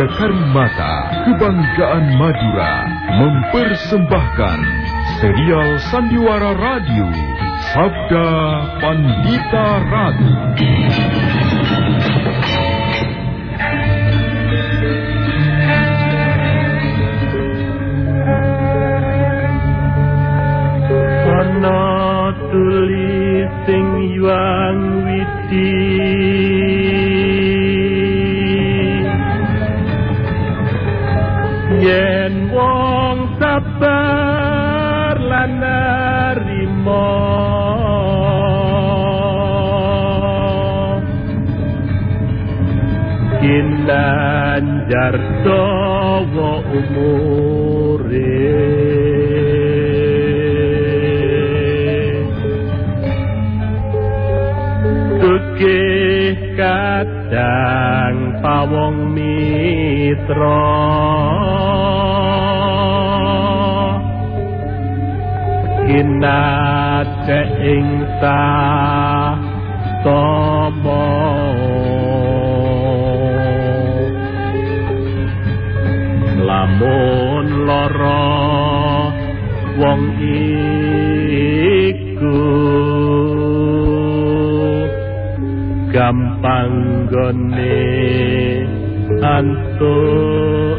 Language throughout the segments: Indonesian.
33 Karimata, Kebanggaan Madura, mempersembahkan serial Sandiwara Radio, Sabda Pandita Ratu. Ana tulis sing yuang widi yen wong sabar lan narimo kinanjar dawa umure. Sugih kadang pawong mitra Kinate ing tomo. Lamun loro wong iku gampang gone antuk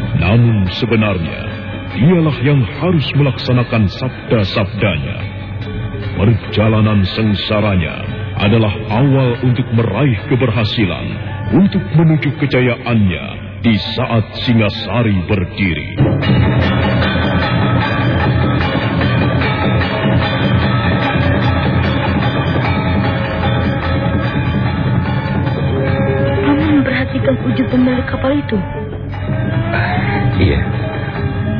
Namun sebenarnya, dialah yang harus melaksanakan sabda-sabdanya. Perjalanan sengsaranya adalah awal untuk meraih keberhasilan, untuk menuju kejayaannya di saat Singasari berdiri. Kamu memperhatikan wujud pemilik kapal itu?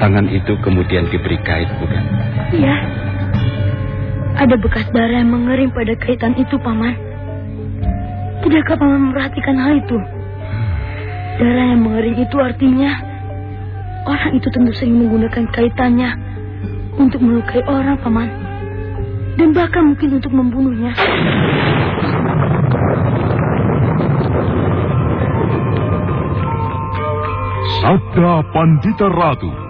Tangan itu kemudian diberi kait, bukan? Iya. Ada bekas darah yang mengering pada kaitan itu, paman. Tidakkah paman memperhatikan hal itu? Darah yang mengering itu artinya orang itu tentu sering menggunakan kaitannya untuk melukai orang, paman. Dan bahkan mungkin untuk membunuhnya. Sabda Pandita Ratu.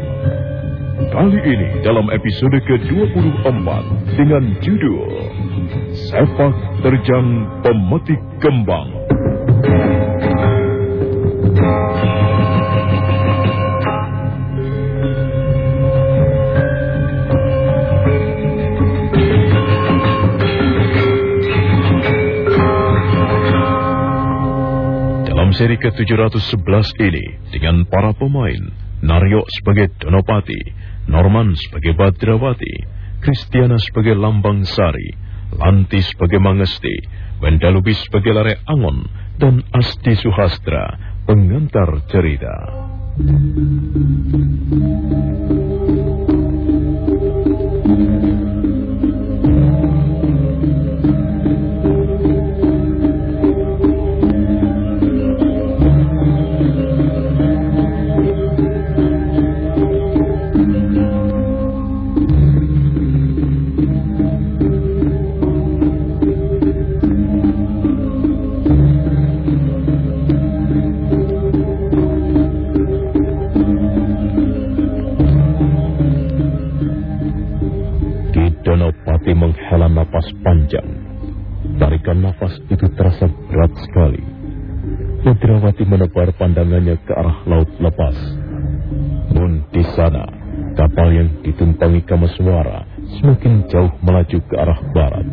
Kali ini dalam episode ke-24 dengan judul Sepak Terjang Pemetik Kembang. Dalam seri ke-711 ini dengan para pemain Naryo sebagai Donopati, Norman sebagai Badrawati, Kristiana sebagai Lambang Sari, Lanti sebagai Mangesti, Wendalubis sebagai Lare Angon, dan Asti Suhastra, pengantar cerita. Donopati panjang. Tarikan nafas itu terasa berat sekali. Putrawati menebar pandangannya ke arah laut lepas. Pun di sana, kapal yang ditumpangi Kamaswara semakin jauh melaju ke arah barat.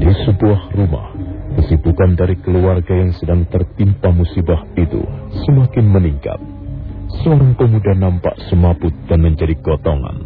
Di sebuah rumah, kesibukan dari keluarga yang sedang tertimpa musibah itu semakin meningkat. Seorang pemuda nampak semaput dan menjadi gotongan.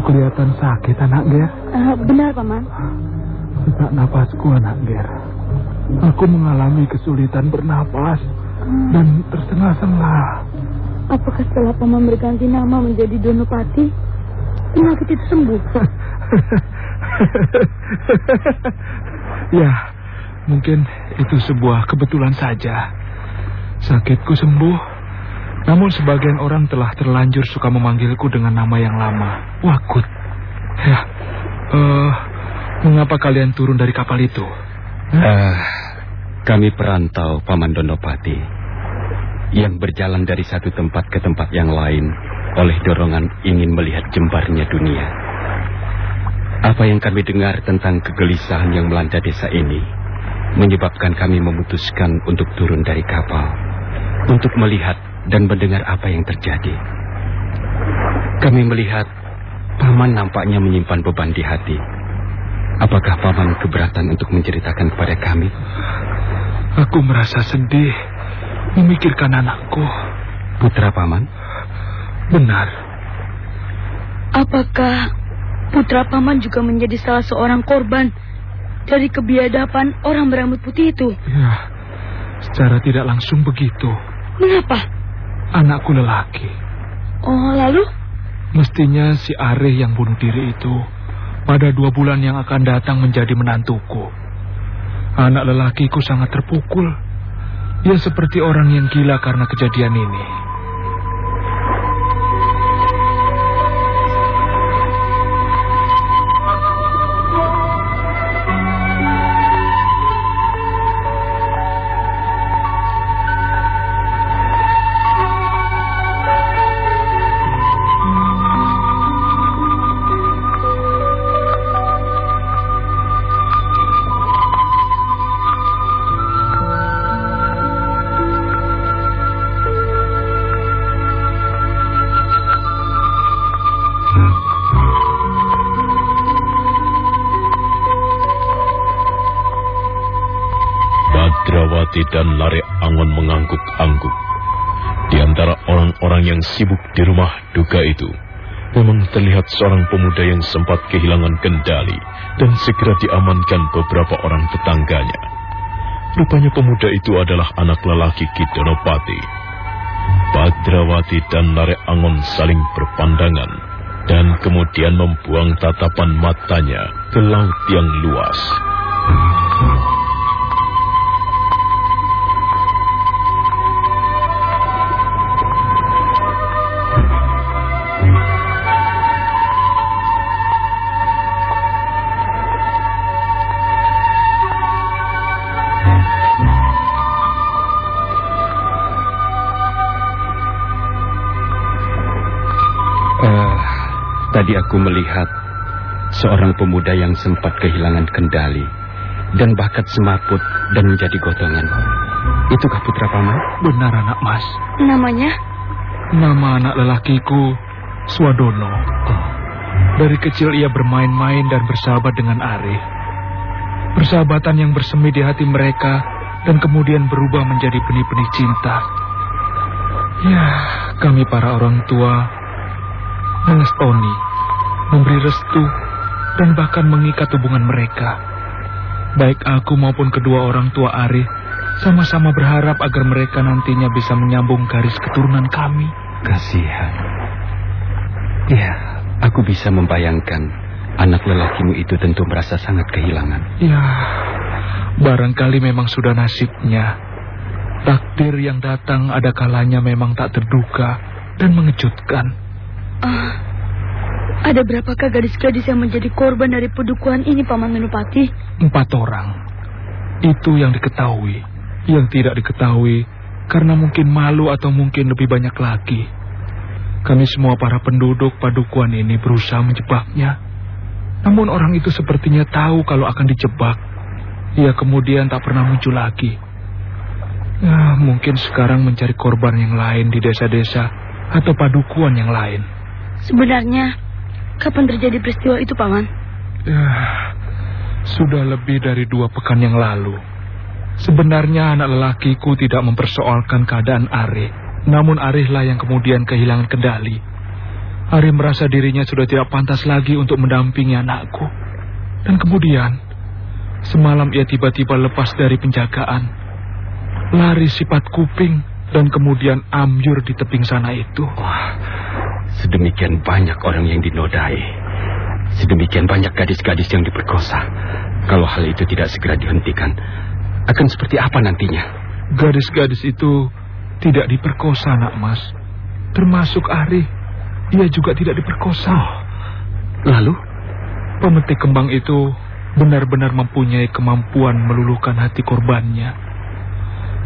Kelihatan sakit, anak Ger. Uh, benar, Paman. Sesak napasku, anak Ger. Aku mengalami kesulitan bernapas hmm. dan tersengah-sengah. Apakah setelah Paman berganti nama menjadi Donopati, penyakit itu sembuh? ya, mungkin itu sebuah kebetulan saja. Sakitku sembuh namun sebagian orang telah terlanjur suka memanggilku dengan nama yang lama, Wakut. Ya, uh, mengapa kalian turun dari kapal itu? Uh, kami perantau Paman Donopati yang berjalan dari satu tempat ke tempat yang lain oleh dorongan ingin melihat jembarnya dunia. Apa yang kami dengar tentang kegelisahan yang melanda desa ini menyebabkan kami memutuskan untuk turun dari kapal untuk melihat dan mendengar apa yang terjadi. Kami melihat Paman nampaknya menyimpan beban di hati. Apakah Paman keberatan untuk menceritakan kepada kami? Aku merasa sedih memikirkan anakku. Putra Paman? Benar. Apakah putra Paman juga menjadi salah seorang korban dari kebiadaban orang berambut putih itu? Ya, secara tidak langsung begitu. Mengapa? Anakku lelaki. Oh, lalu? Mestinya si Areh yang bunuh diri itu pada dua bulan yang akan datang menjadi menantuku. Anak lelakiku sangat terpukul. Ia seperti orang yang gila karena kejadian ini. Seorang pemuda yang sempat kehilangan kendali dan segera diamankan beberapa orang tetangganya. Rupanya pemuda itu adalah anak lelaki Kidonopati. Badrawati dan Lare Angon saling berpandangan dan kemudian membuang tatapan matanya ke laut yang luas. Aku melihat seorang pemuda yang sempat kehilangan kendali dan bakat semaput dan menjadi gotongan. Itukah putra paman? Benar anak mas. Namanya? Nama anak lelakiku Swadono. Oh. Dari kecil ia bermain-main dan bersahabat dengan Arif. Persahabatan yang bersemi di hati mereka dan kemudian berubah menjadi benih-benih cinta. Ya, kami para orang tua mengestoni memberi restu, dan bahkan mengikat hubungan mereka. Baik aku maupun kedua orang tua Arif Sama-sama berharap agar mereka nantinya bisa menyambung garis keturunan kami. Kasihan. Ya, aku bisa membayangkan anak lelakimu itu tentu merasa sangat kehilangan. Ya, barangkali memang sudah nasibnya. Takdir yang datang ada kalanya memang tak terduga dan mengejutkan. Ah, ada berapakah gadis-gadis yang menjadi korban dari pedukuhan ini, Paman Menupati? Empat orang. Itu yang diketahui. Yang tidak diketahui karena mungkin malu atau mungkin lebih banyak lagi. Kami semua para penduduk padukuan ini berusaha menjebaknya. Namun orang itu sepertinya tahu kalau akan dijebak. Ia kemudian tak pernah muncul lagi. Ya, mungkin sekarang mencari korban yang lain di desa-desa atau padukuan yang lain. Sebenarnya, kapan terjadi peristiwa itu, Paman? Ya, sudah lebih dari dua pekan yang lalu. Sebenarnya anak lelakiku tidak mempersoalkan keadaan Arif. Namun Ariflah yang kemudian kehilangan kendali. Arif merasa dirinya sudah tidak pantas lagi untuk mendampingi anakku. Dan kemudian, semalam ia tiba-tiba lepas dari penjagaan. Lari sifat kuping dan kemudian ambyur di tebing sana itu. Wah, sedemikian banyak orang yang dinodai. Sedemikian banyak gadis-gadis yang diperkosa. Kalau hal itu tidak segera dihentikan, akan seperti apa nantinya? Gadis-gadis itu tidak diperkosa, nak mas. Termasuk Ari. Ia juga tidak diperkosa. Oh, lalu? Pemetik kembang itu benar-benar mempunyai kemampuan meluluhkan hati korbannya.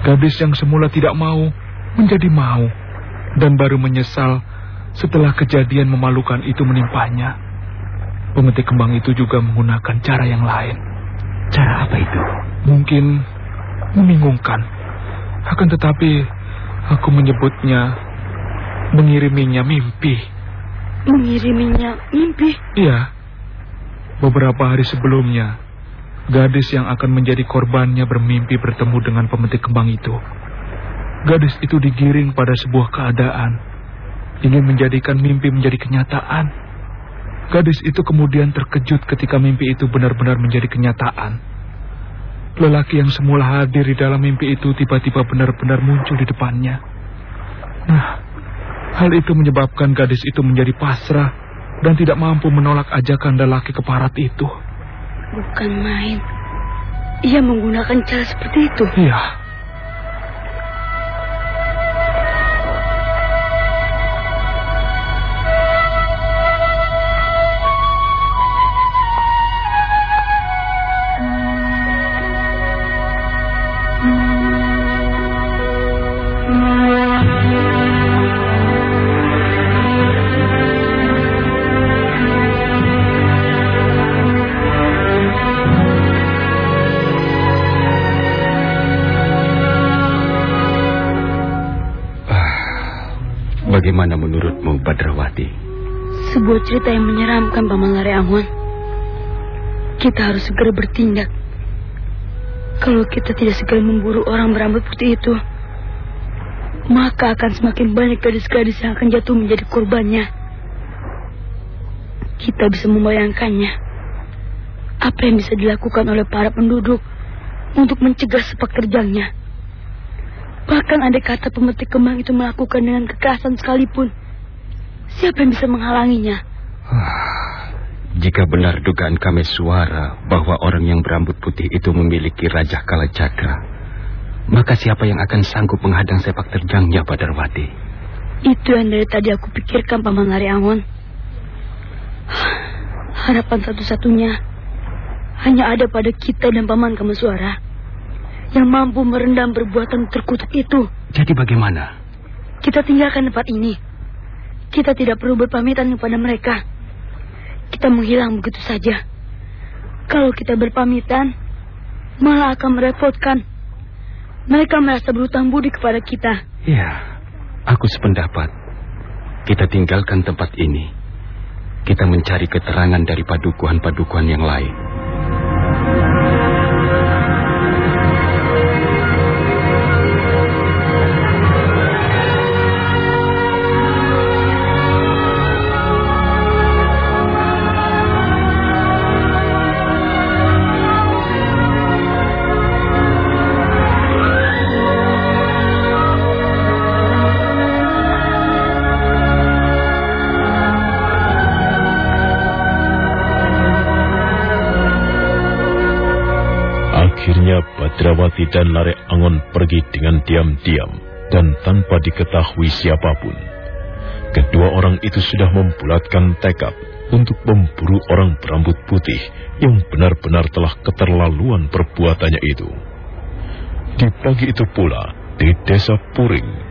Gadis yang semula tidak mau menjadi mau dan baru menyesal setelah kejadian memalukan itu menimpanya. Pemetik kembang itu juga menggunakan cara yang lain. Cara apa itu? Mungkin membingungkan. Akan tetapi aku menyebutnya mengiriminya mimpi. Mengiriminya mimpi? Iya. Beberapa hari sebelumnya, gadis yang akan menjadi korbannya bermimpi bertemu dengan pemetik kembang itu. Gadis itu digiring pada sebuah keadaan, ingin menjadikan mimpi menjadi kenyataan. Gadis itu kemudian terkejut ketika mimpi itu benar-benar menjadi kenyataan. Lelaki yang semula hadir di dalam mimpi itu tiba-tiba benar-benar muncul di depannya. Nah, hal itu menyebabkan gadis itu menjadi pasrah dan tidak mampu menolak ajakan lelaki keparat itu. Bukan main. Ia menggunakan cara seperti itu. Iya. Bagaimana menurutmu, Badrawati? Sebuah cerita yang menyeramkan, Paman Lare Angon. Kita harus segera bertindak. Kalau kita tidak segera memburu orang berambut putih itu, maka akan semakin banyak gadis-gadis yang akan jatuh menjadi korbannya. Kita bisa membayangkannya. Apa yang bisa dilakukan oleh para penduduk untuk mencegah sepak terjangnya. Bahkan ada kata pemetik kembang itu melakukan dengan kekerasan sekalipun. Siapa yang bisa menghalanginya? Jika benar dugaan kami suara bahwa orang yang berambut putih itu memiliki Raja Kala Cakra, maka siapa yang akan sanggup menghadang sepak terjangnya, Badarwati? Itu yang dari tadi aku pikirkan, Paman Lari Angon. Harapan satu-satunya hanya ada pada kita dan Paman Kamaswara yang mampu merendam perbuatan terkutuk itu. Jadi bagaimana? Kita tinggalkan tempat ini. Kita tidak perlu berpamitan kepada mereka. Kita menghilang begitu saja. Kalau kita berpamitan, malah akan merepotkan. Mereka merasa berutang budi kepada kita. Ya, aku sependapat. Kita tinggalkan tempat ini. Kita mencari keterangan dari padukuhan-padukuhan yang lain. Badrawati dan Lare Angon pergi dengan diam-diam dan tanpa diketahui siapa pun. Kedua orang itu sudah membulatkan tekad untuk memburu orang berambut putih yang benar-benar telah keterlaluan perbuatannya itu. Di pagi itu pula, di desa Puring,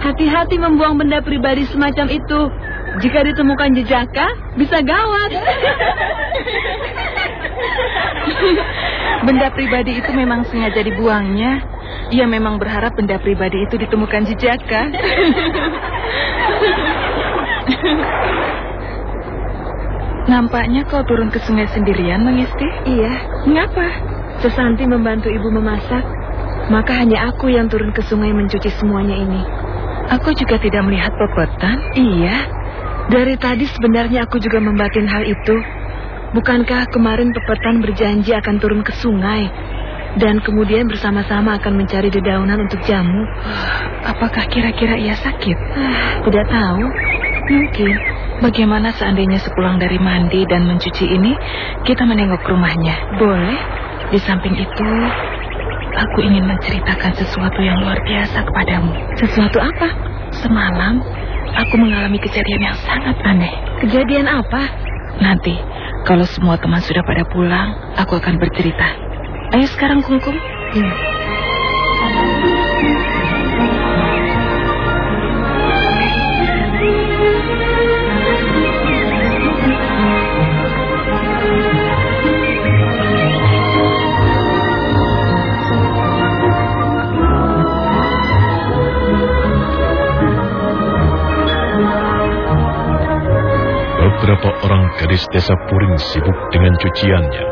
hati-hati membuang benda pribadi semacam itu. Jika ditemukan jejaka, bisa gawat. benda pribadi itu memang sengaja dibuangnya. Ia memang berharap benda pribadi itu ditemukan jejaka. Nampaknya kau turun ke sungai sendirian, Mengisti? Iya. Mengapa? Sesanti membantu ibu memasak. Maka hanya aku yang turun ke sungai mencuci semuanya ini. Aku juga tidak melihat pepetan. Iya. Dari tadi sebenarnya aku juga membatin hal itu. Bukankah kemarin pepetan berjanji akan turun ke sungai dan kemudian bersama-sama akan mencari dedaunan untuk jamu? Apakah kira-kira ia sakit? Tidak tahu. Mungkin. Bagaimana seandainya sepulang dari mandi dan mencuci ini, kita menengok rumahnya? Boleh. Di samping itu, Aku ingin menceritakan sesuatu yang luar biasa kepadamu. Sesuatu apa? Semalam, aku mengalami kejadian yang sangat aneh. Kejadian apa? Nanti, kalau semua teman sudah pada pulang, aku akan bercerita. Ayo sekarang, Kungkung. Hmm. Beberapa orang gadis desa Puring sibuk dengan cuciannya.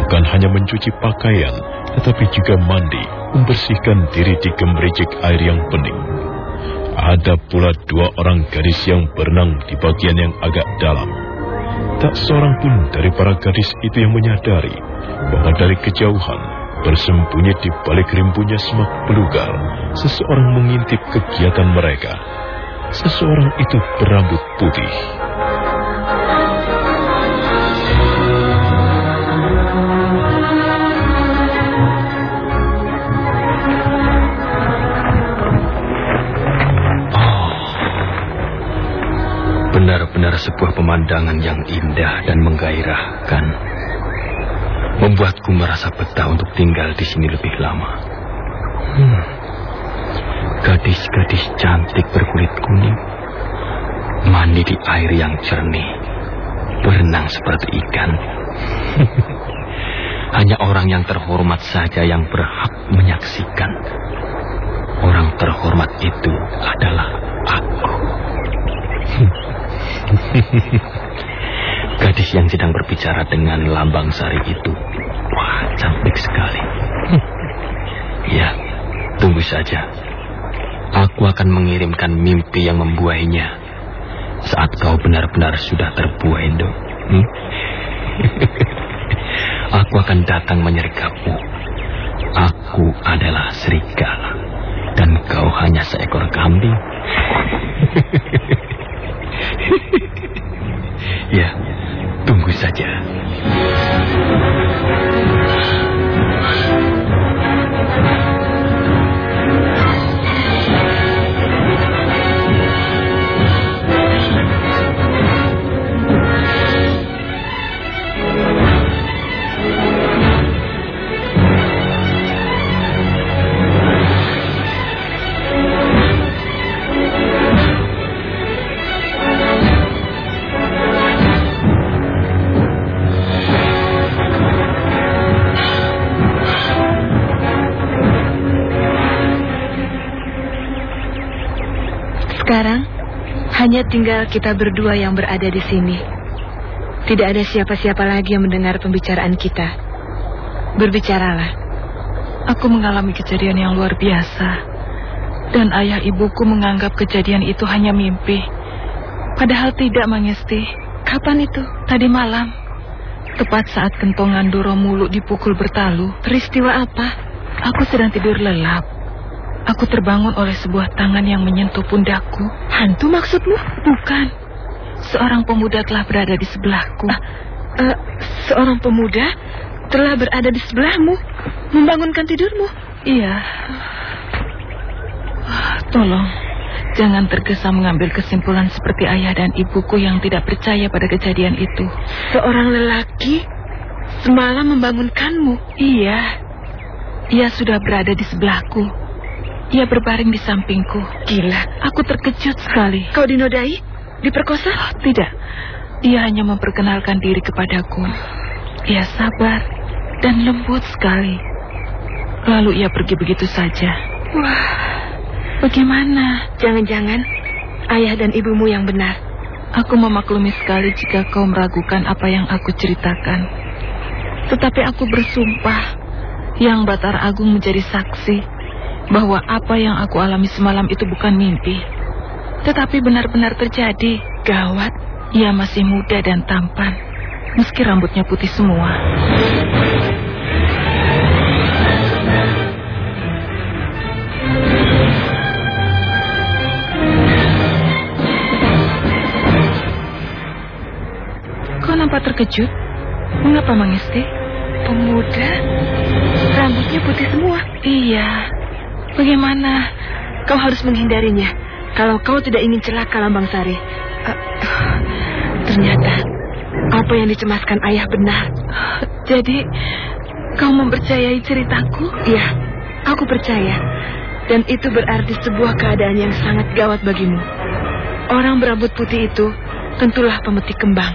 Bukan hanya mencuci pakaian, tetapi juga mandi, membersihkan diri di gemericik air yang pening. Ada pula dua orang gadis yang berenang di bagian yang agak dalam. Tak seorang pun dari para gadis itu yang menyadari bahwa dari kejauhan, bersembunyi di balik rimpunya semak belukar, seseorang mengintip kegiatan mereka. Seseorang itu berambut putih. Benar-benar sebuah pemandangan yang indah dan menggairahkan. Membuatku merasa betah untuk tinggal di sini lebih lama. Hmm. Gadis-gadis cantik berkulit kuning. Mandi di air yang jernih. Berenang seperti ikan. Hanya orang yang terhormat saja yang berhak menyaksikan. Orang terhormat itu adalah aku. Gadis yang sedang berbicara dengan lambang sari itu. Wah, cantik sekali. ya, tunggu saja. Aku akan mengirimkan mimpi yang membuainya. Saat kau benar-benar sudah terbuai, Indo. Hmm? Aku akan datang menyergapmu. Aku adalah serigala. Dan kau hanya seekor kambing. ya, tunggu saja. Sekarang hanya tinggal kita berdua yang berada di sini. Tidak ada siapa-siapa lagi yang mendengar pembicaraan kita. Berbicaralah. Aku mengalami kejadian yang luar biasa. Dan ayah ibuku menganggap kejadian itu hanya mimpi. Padahal tidak, Mangesti. Kapan itu? Tadi malam. Tepat saat kentongan Doro Mulu dipukul bertalu. Peristiwa apa? Aku sedang tidur lelap. Aku terbangun oleh sebuah tangan yang menyentuh pundakku. Hantu maksudmu? Bukan. Seorang pemuda telah berada di sebelahku. Uh, uh, seorang pemuda telah berada di sebelahmu, membangunkan tidurmu. Iya. Tolong, jangan tergesa mengambil kesimpulan seperti ayah dan ibuku yang tidak percaya pada kejadian itu. Seorang lelaki semalam membangunkanmu. Iya. Ia sudah berada di sebelahku. Ia berbaring di sampingku. Gila, aku terkejut sekali. Kau dinodai? Diperkosa? Oh, tidak. Ia hanya memperkenalkan diri kepadaku. Ia sabar dan lembut sekali. Lalu ia pergi begitu saja. Wah, bagaimana? Jangan-jangan ayah dan ibumu yang benar. Aku memaklumi sekali jika kau meragukan apa yang aku ceritakan. Tetapi aku bersumpah yang Batar Agung menjadi saksi bahwa apa yang aku alami semalam itu bukan mimpi. Tetapi benar-benar terjadi. Gawat, ia masih muda dan tampan. Meski rambutnya putih semua. Kau nampak terkejut? Mengapa Mangesti? Pemuda, rambutnya putih semua. Iya. Bagaimana? Kau harus menghindarinya. Kalau kau tidak ingin celaka Lambang Sari. Uh, ternyata apa yang dicemaskan ayah benar. Jadi kau mempercayai ceritaku? Iya, aku percaya. Dan itu berarti sebuah keadaan yang sangat gawat bagimu. Orang berambut putih itu tentulah pemetik kembang.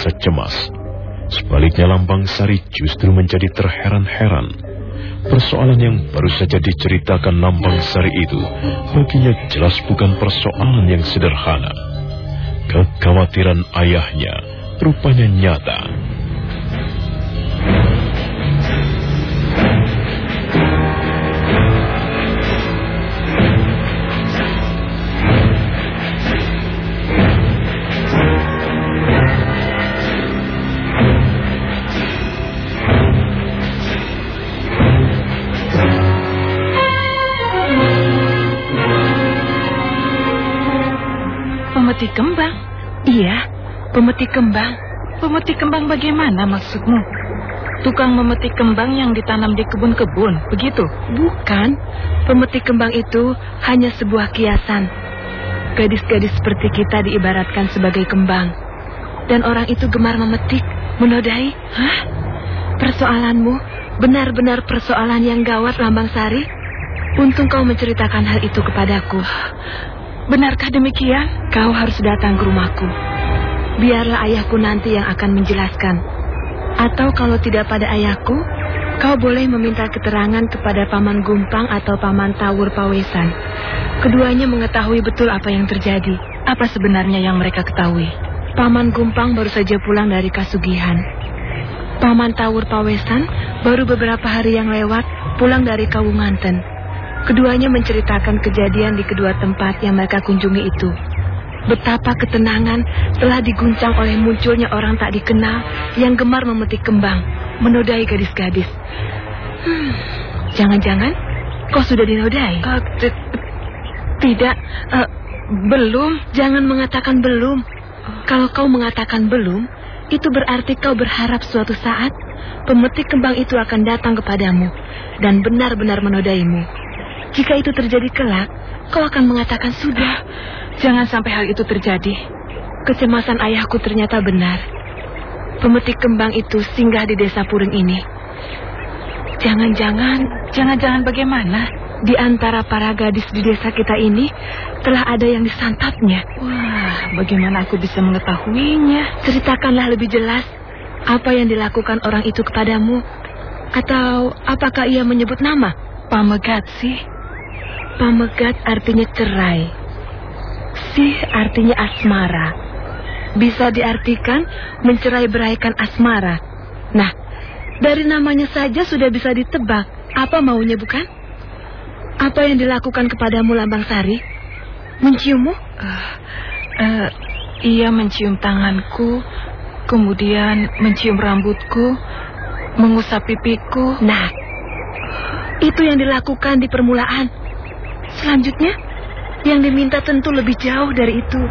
Merasa cemas. Sebaliknya Lambang Sari justru menjadi terheran-heran. Persoalan yang baru saja diceritakan Lambang Sari itu baginya jelas bukan persoalan yang sederhana. Kekhawatiran ayahnya rupanya nyata. Pemetik kembang? Iya, pemetik kembang. Pemetik kembang bagaimana maksudmu? Tukang memetik kembang yang ditanam di kebun-kebun, begitu? Bukan. Pemetik kembang itu hanya sebuah kiasan. Gadis-gadis seperti kita diibaratkan sebagai kembang. Dan orang itu gemar memetik, menodai. Hah? Persoalanmu benar-benar persoalan yang gawat, Lambang Sari. Untung kau menceritakan hal itu kepadaku. Benarkah demikian? Kau harus datang ke rumahku. Biarlah ayahku nanti yang akan menjelaskan. Atau kalau tidak pada ayahku, Kau boleh meminta keterangan kepada Paman Gumpang atau Paman Tawur Pawesan. Keduanya mengetahui betul apa yang terjadi. Apa sebenarnya yang mereka ketahui? Paman Gumpang baru saja pulang dari Kasugihan. Paman Tawur Pawesan baru beberapa hari yang lewat pulang dari Kawunganten. Keduanya menceritakan kejadian di kedua tempat yang mereka kunjungi itu. Betapa ketenangan telah diguncang oleh munculnya orang tak dikenal yang gemar memetik kembang, menodai gadis-gadis. Hmm, jangan-jangan kau sudah dinodai? Uh, tidak, uh, belum. Jangan mengatakan belum. Kalau kau mengatakan belum, itu berarti kau berharap suatu saat pemetik kembang itu akan datang kepadamu dan benar-benar menodaimu. Jika itu terjadi kelak, kau akan mengatakan sudah. Jangan sampai hal itu terjadi. Kecemasan ayahku ternyata benar. Pemetik kembang itu singgah di desa Puring ini. Jangan-jangan, jangan-jangan bagaimana? Di antara para gadis di desa kita ini telah ada yang disantapnya. Wah, bagaimana aku bisa mengetahuinya? Ceritakanlah lebih jelas apa yang dilakukan orang itu kepadamu. Atau apakah ia menyebut nama? Pamegat sih. Pamegat artinya cerai. Sih artinya asmara. Bisa diartikan mencerai beraikan asmara. Nah, dari namanya saja sudah bisa ditebak apa maunya bukan? Apa yang dilakukan kepadamu Lambang Sari? Menciummu? Uh, uh, ia mencium tanganku, kemudian mencium rambutku, mengusap pipiku. Nah, itu yang dilakukan di permulaan. Selanjutnya, yang diminta tentu lebih jauh dari itu.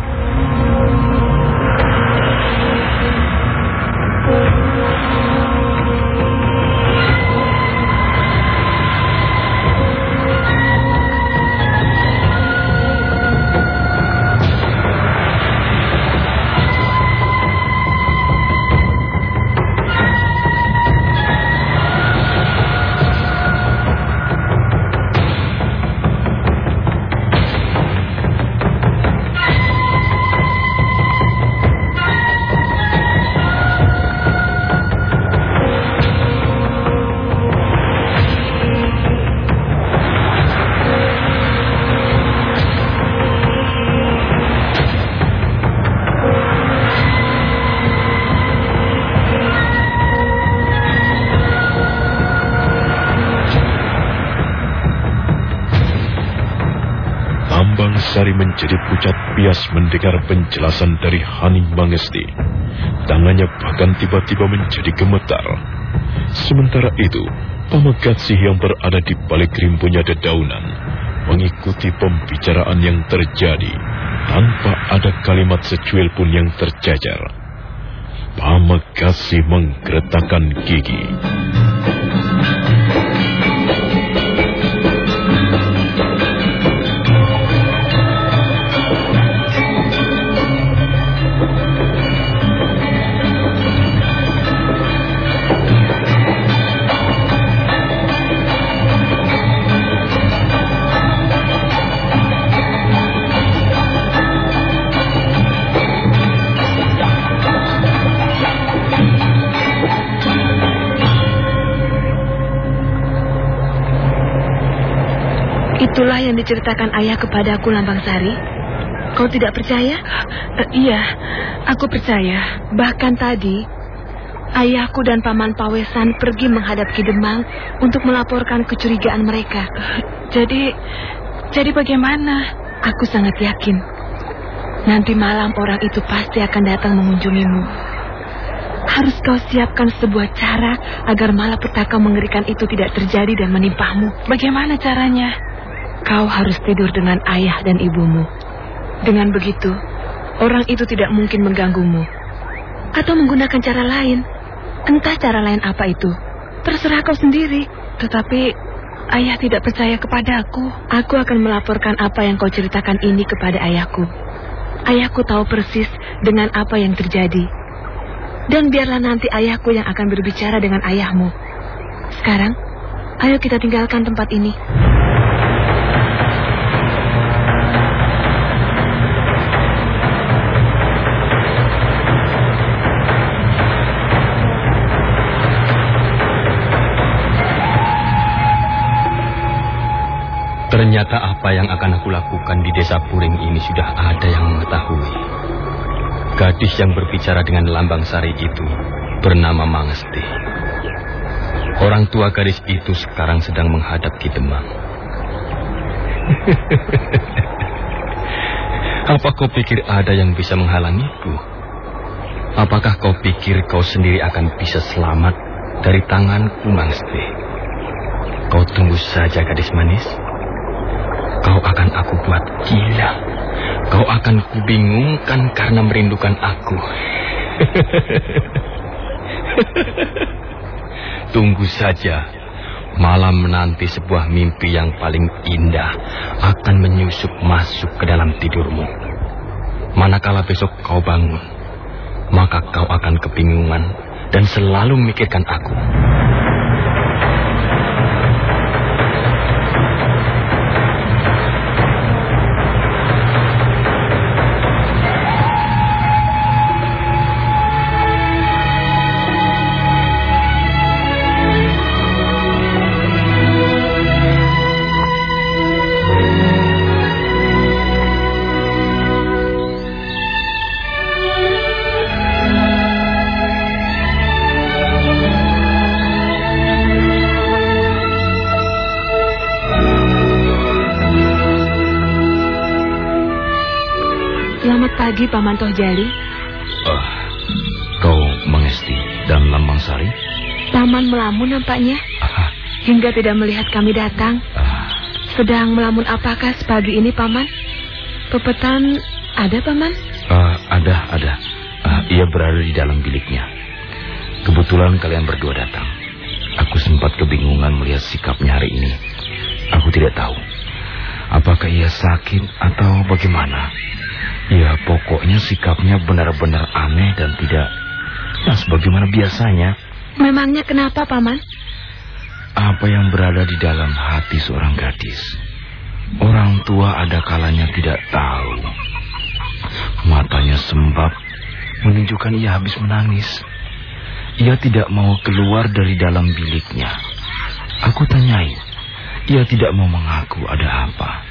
Menjadi pucat bias mendengar penjelasan dari Hani Mangesti. Tangannya bahkan tiba-tiba menjadi gemetar. Sementara itu, Pamagatsih yang berada di balik rimpunya dedaunan mengikuti pembicaraan yang terjadi tanpa ada kalimat secuil pun yang terjajar. Pamagatsih menggeretakkan gigi. Itulah yang diceritakan ayah kepadaku Lambang Sari. Kau tidak percaya? Uh, iya, aku percaya. Bahkan tadi, ayahku dan paman Pawesan pergi menghadap Ki Demang untuk melaporkan kecurigaan mereka. Uh, jadi, jadi bagaimana? Aku sangat yakin. Nanti malam orang itu pasti akan datang mengunjungimu. Harus kau siapkan sebuah cara agar malapetaka mengerikan itu tidak terjadi dan menimpahmu. Bagaimana caranya? Kau harus tidur dengan ayah dan ibumu. Dengan begitu, orang itu tidak mungkin mengganggumu. Atau menggunakan cara lain. Entah cara lain apa itu. Terserah kau sendiri. Tetapi ayah tidak percaya kepada aku. Aku akan melaporkan apa yang kau ceritakan ini kepada ayahku. Ayahku tahu persis dengan apa yang terjadi. Dan biarlah nanti ayahku yang akan berbicara dengan ayahmu. Sekarang, ayo kita tinggalkan tempat ini. Ternyata apa yang akan aku lakukan di desa Puring ini sudah ada yang mengetahui. Gadis yang berbicara dengan lambang sari itu bernama Mangesti. Orang tua gadis itu sekarang sedang menghadap Ki Demang. Apa kau pikir ada yang bisa menghalangiku? Apakah kau pikir kau sendiri akan bisa selamat dari tanganku, Mangsti? Kau tunggu saja, gadis manis. Kau akan aku buat gila. Kau akan kubingungkan karena merindukan aku. Tunggu saja. Malam menanti sebuah mimpi yang paling indah akan menyusup masuk ke dalam tidurmu. Manakala besok kau bangun, maka kau akan kebingungan dan selalu memikirkan aku. Paman Toh Jali. Ah, kau mengesti dan lambang sari? Paman melamun nampaknya. Ah, Hingga tidak melihat kami datang. ah, Sedang melamun apakah sepagi ini, Paman? Pepetan ada, Paman? Ah, ada, ada. Ah, ia berada di dalam biliknya. Kebetulan kalian berdua datang. Aku sempat kebingungan melihat sikapnya hari ini. Aku tidak tahu. Apakah ia sakit atau bagaimana? Ya, pokoknya sikapnya benar-benar aneh dan tidak... Ya, sebagaimana biasanya. Memangnya kenapa, Paman? Apa yang berada di dalam hati seorang gadis? Orang tua ada kalanya tidak tahu. Matanya sembab, menunjukkan ia habis menangis. Ia tidak mau keluar dari dalam biliknya. Aku tanyai, ia tidak mau mengaku ada apa.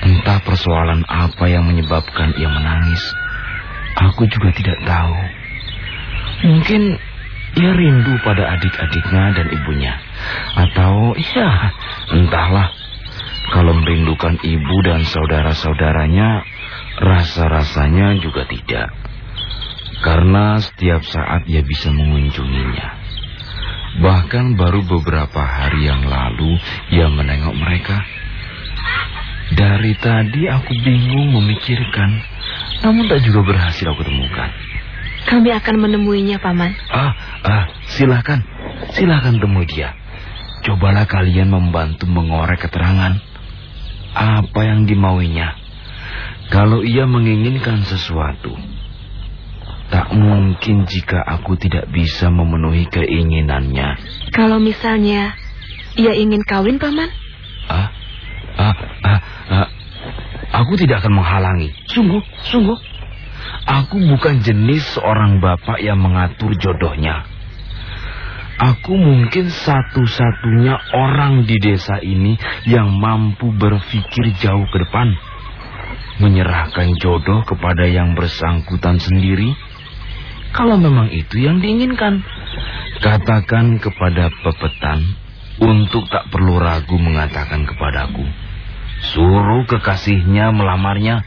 Entah persoalan apa yang menyebabkan ia menangis. Aku juga tidak tahu. Mungkin ia rindu pada adik-adiknya dan ibunya. Atau ya, entahlah. Kalau merindukan ibu dan saudara-saudaranya, rasa-rasanya juga tidak. Karena setiap saat ia bisa mengunjunginya. Bahkan baru beberapa hari yang lalu ia menengok mereka. Dari tadi aku bingung memikirkan, namun tak juga berhasil aku temukan. Kami akan menemuinya, Paman. Ah, ah, silakan. Silakan temui dia. Cobalah kalian membantu mengorek keterangan. Apa yang dimauinya. Kalau ia menginginkan sesuatu, tak mungkin jika aku tidak bisa memenuhi keinginannya. Kalau misalnya ia ingin kawin, Paman? Ah, ah, ah, ah. Aku tidak akan menghalangi. Sungguh, sungguh. Aku bukan jenis seorang bapak yang mengatur jodohnya. Aku mungkin satu-satunya orang di desa ini yang mampu berpikir jauh ke depan. Menyerahkan jodoh kepada yang bersangkutan sendiri. Kalau memang itu yang diinginkan. Katakan kepada pepetan untuk tak perlu ragu mengatakan kepadaku. Suruh kekasihnya melamarnya.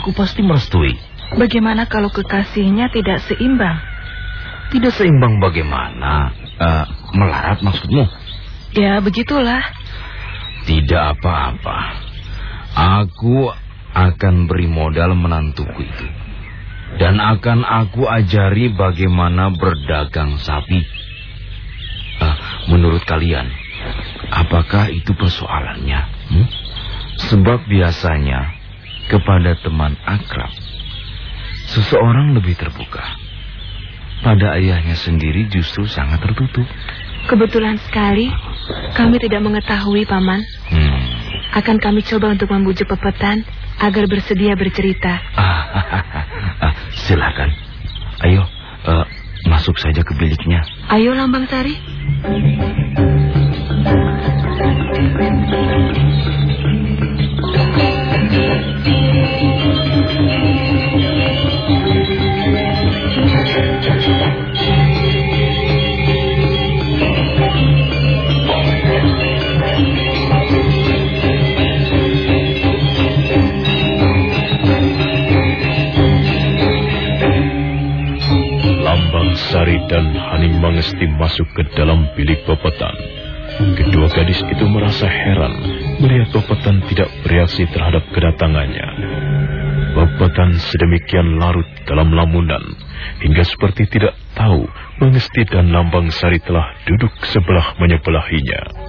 Aku pasti merestui. Bagaimana kalau kekasihnya tidak seimbang? Tidak seimbang bagaimana? Eh, melarat maksudmu? Ya, begitulah. Tidak apa-apa. Aku akan beri modal menantuku itu. Dan akan aku ajari bagaimana berdagang sapi. Ah, menurut kalian, apakah itu persoalannya? Hmm? Sebab biasanya kepada teman akrab, seseorang lebih terbuka. Pada ayahnya sendiri justru sangat tertutup. Kebetulan sekali, kami tidak mengetahui, Paman. Hmm. Akan kami coba untuk membujuk pepetan agar bersedia bercerita. Ah, ah, silakan. Ayo, eh, masuk saja ke biliknya. Ayo, Lambang Sari. Sari dan Haning Mangesti masuk ke dalam bilik Pepetan. Kedua gadis itu merasa heran melihat Pepetan tidak bereaksi terhadap kedatangannya. Pepetan sedemikian larut dalam lamunan hingga seperti tidak tahu Mangesti dan Lambang Sari telah duduk sebelah menyebelahinya.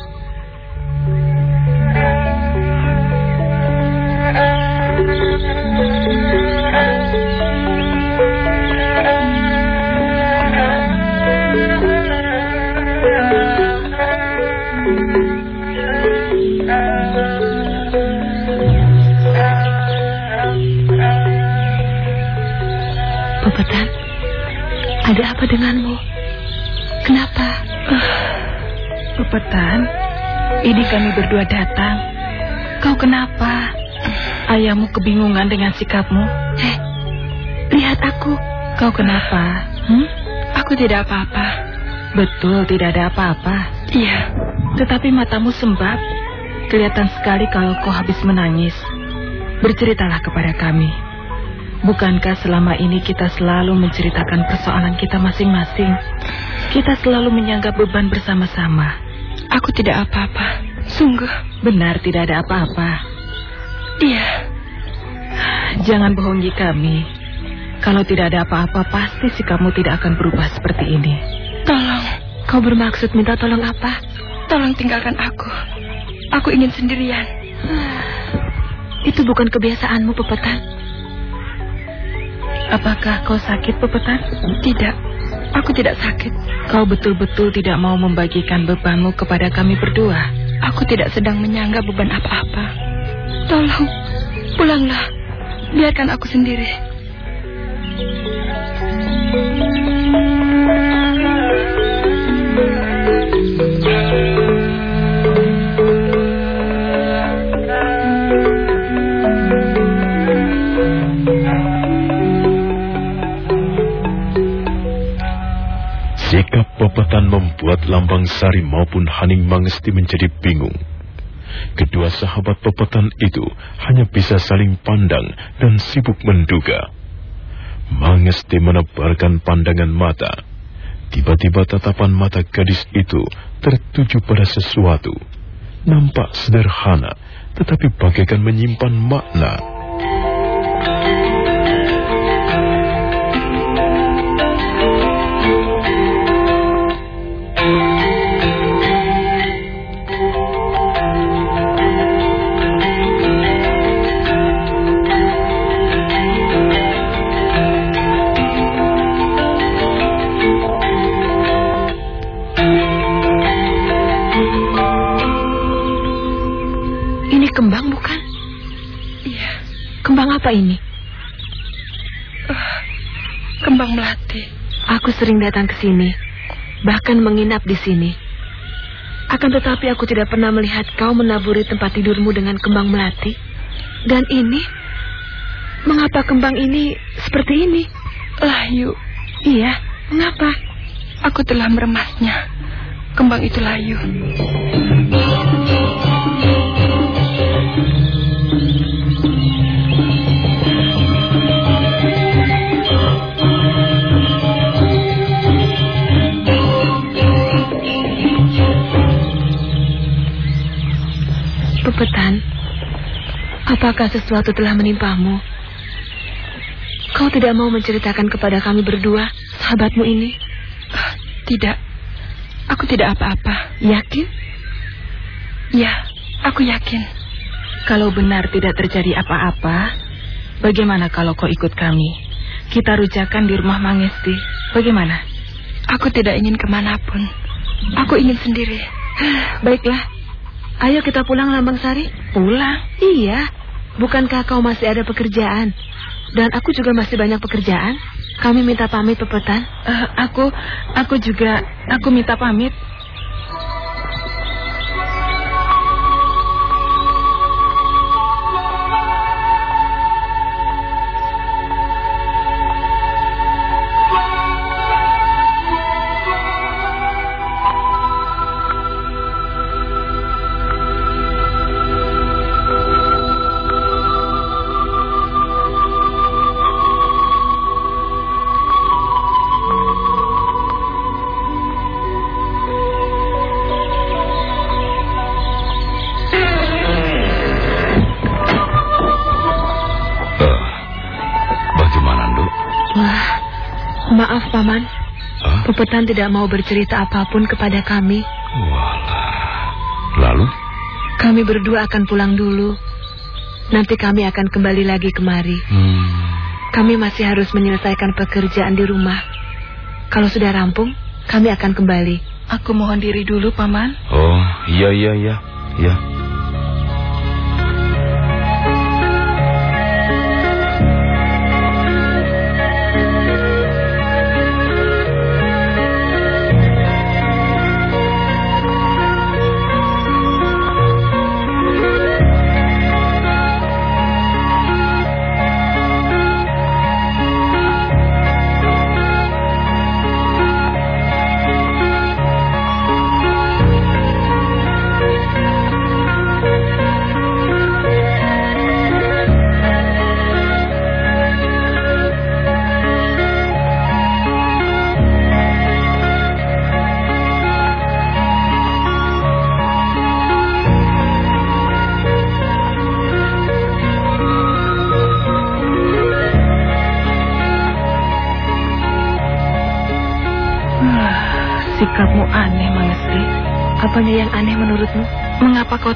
Ada apa denganmu? Kenapa? Uh, ini kami berdua datang. Kau kenapa? Ayahmu kebingungan dengan sikapmu. Eh, lihat aku. Kau kenapa? Hmm? Aku tidak apa-apa. Betul, tidak ada apa-apa. Iya. Tetapi matamu sembab. Kelihatan sekali kalau kau habis menangis. Berceritalah kepada kami. Bukankah selama ini kita selalu menceritakan persoalan kita masing-masing? Kita selalu menyanggap beban bersama-sama. Aku tidak apa-apa. Sungguh. Benar tidak ada apa-apa. Iya. Jangan bohongi kami. Kalau tidak ada apa-apa, pasti sikapmu tidak akan berubah seperti ini. Tolong. Kau bermaksud minta tolong apa? Tolong tinggalkan aku. Aku ingin sendirian. Itu bukan kebiasaanmu, Pepetan. Apakah kau sakit, Pepetan? Tidak, aku tidak sakit. Kau betul-betul tidak mau membagikan bebanmu kepada kami berdua? Aku tidak sedang menyangga beban apa-apa. Tolong, pulanglah. Biarkan aku sendiri. Pepetan membuat Lambang Sari maupun Haning Mangesti menjadi bingung. Kedua sahabat pepetan itu hanya bisa saling pandang dan sibuk menduga. Mangesti menebarkan pandangan mata. Tiba-tiba tatapan mata gadis itu tertuju pada sesuatu. Nampak sederhana, tetapi bagaikan menyimpan makna. Apa ini? Uh, kembang melati. Aku sering datang ke sini, bahkan menginap di sini. Akan tetapi aku tidak pernah melihat kau menaburi tempat tidurmu dengan kembang melati. Dan ini, mengapa kembang ini seperti ini? Layu. Iya, mengapa? Aku telah meremasnya. Kembang itu layu. Pepetan, apakah sesuatu telah menimpamu? Kau tidak mau menceritakan kepada kami berdua, sahabatmu ini? Uh, tidak, aku tidak apa-apa. Yakin? Ya, aku yakin. Kalau benar tidak terjadi apa-apa, bagaimana kalau kau ikut kami? Kita rujakan di rumah Mangesti. Bagaimana? Aku tidak ingin ke mana pun. Aku ingin sendiri. Baiklah, Ayo kita pulang Lambang Sari. Pulang? Iya. Bukankah kau masih ada pekerjaan? Dan aku juga masih banyak pekerjaan. Kami minta pamit pepetan. Uh, aku, aku juga, aku minta pamit. Pepetan tidak mau bercerita apa pun kepada kami. Walah. Lalu? Kami berdua akan pulang dulu. Nanti kami akan kembali lagi kemari. Hmm. Kami masih harus menyelesaikan pekerjaan di rumah. Kalau sudah rampung, kami akan kembali. Aku mohon diri dulu, Paman. Oh, iya, iya, iya. Ya.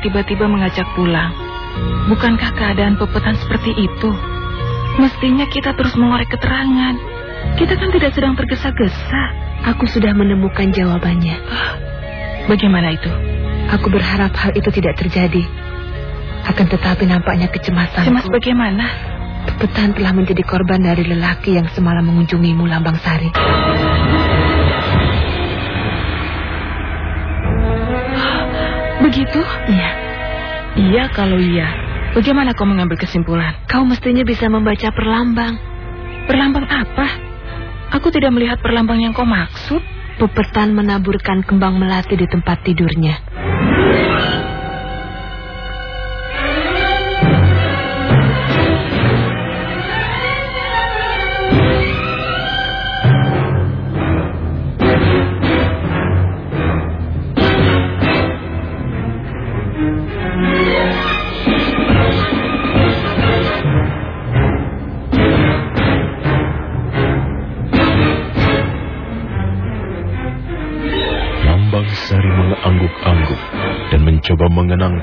Tiba-tiba mengajak pulang? Bukankah keadaan pepetan seperti itu? Mestinya kita terus mengorek keterangan. Kita kan tidak sedang tergesa-gesa. Aku sudah menemukan jawabannya. Bagaimana itu? Aku berharap hal itu tidak terjadi. Akan tetapi nampaknya kecemasan. Cemas bagaimana? Pepetan telah menjadi korban dari lelaki yang semalam mengunjungimu Lambang Sari. Begitu? Iya. Iya kalau iya. Bagaimana kau mengambil kesimpulan? Kau mestinya bisa membaca perlambang. Perlambang apa? Aku tidak melihat perlambang yang kau maksud. Pepetan menaburkan kembang melati di tempat tidurnya.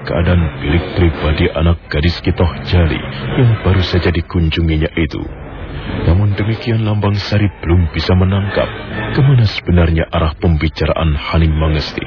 Keadaan bilik pribadi anak gadis Kitoh Jali yang baru saja dikunjunginya itu. Namun demikian Lambang Sari belum bisa menangkap ke mana sebenarnya arah pembicaraan Hanim Mangesti.